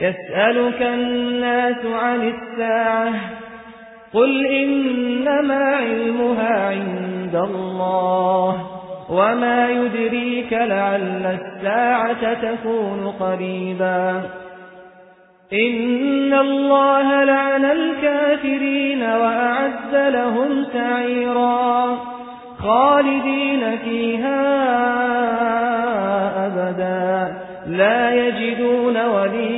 يسألك الناس عن الساعة قل إنما علمها عند الله وما يدريك لعل الساعة تكون قريبا إن الله لعن الكافرين وأعد لهم سعيرا خالدين فيها أبدا لا يجدون وليا